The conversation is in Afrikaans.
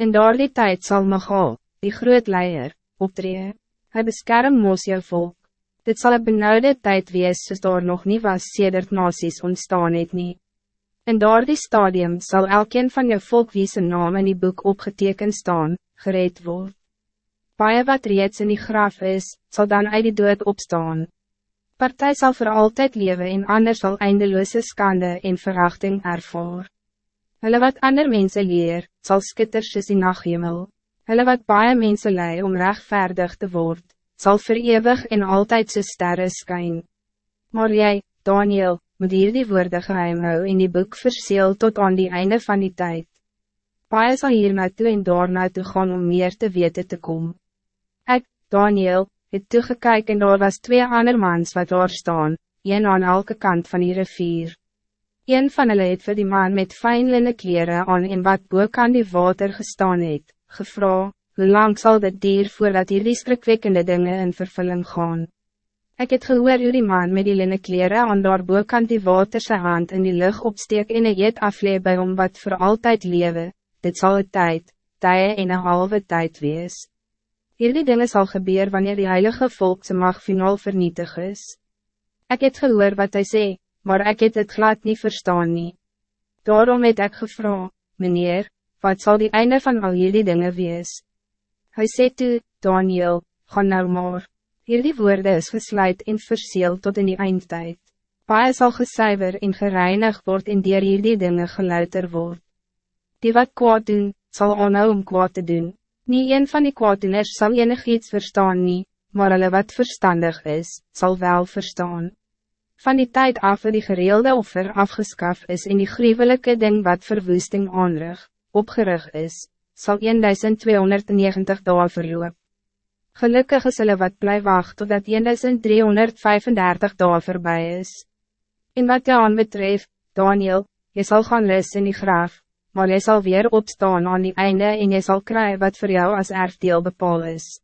In daardie tijd zal Michal, die groot leier, optreden. Hij beskerm mos jou volk. Dit zal een benauwde tijd wees soos daar nog niet was sedert nasies ontstaan het nie. In daardie stadium zal elkeen van jou volk wie zijn naam in die boek opgetekend staan, gereed word. Paie wat reeds in die graf is, zal dan uit die dood opstaan. Partij zal voor altijd leven en anders zal eindeloze skande en verachting ervaar. Hulle wat ander mense leer, sal skitter soos die nachthemel. Hulle wat baie mense lei om rechtvaardig te worden, zal verewig en altijd so sterre skyn. Maar jij, Daniel, moet hier die woorde geheim hou en die boek verseel tot aan die einde van die tijd. Baie sal hier naartoe en daar naartoe gaan om meer te weten te komen. Ik, Daniel, het toegekyk en daar was twee ander mans wat daar staan, een aan elke kant van die rivier. Een van hulle het vir die man met fijnlinne kleren aan en wat boek aan die water gestaan het, gevra, hoe lang zal dit dier voordat die skrikwekkende dinge in vervulling gaan? Ik het gehoor hoe die man met die linne kleren aan daar boek aan die water sy hand in die lucht opsteek en een eet aflee by hom wat voor altijd lewe, dit zal het tijd, tye en een halve tijd wees. Hierdie dinge zal gebeuren wanneer die heilige volk ze mag finaal vernietig is. Ik het gehoor wat hij zei maar ik het het glad niet verstaan nie. Daarom het ek gevra, meneer, wat zal die einde van al jullie dingen wees? Hij sê toe, Daniel, ga nou maar, hierdie woorde is gesluit en verseel tot in die eindtijd. Paie sal gesuiver en gereinig word en dier hierdie dinge geluiter word. Die wat kwaad doen, sal aanhou om kwaad te doen. Nie een van die kwaaddoeners sal enig iets verstaan nie, maar hulle wat verstandig is, zal wel verstaan. Van die tijd af die gereelde offer afgeskaf is en die gruwelijke ding wat verwoesting aanrig, opgerig is, zal 1290 dagen verloop. Gelukkig is hulle wat bly wacht totdat 1335 dagen voorbij is. En wat jou aan betref, Daniel, je zal gaan les in die graaf, maar je zal weer opstaan aan die einde en je zal krijgen wat voor jou als erfdeel bepaal is.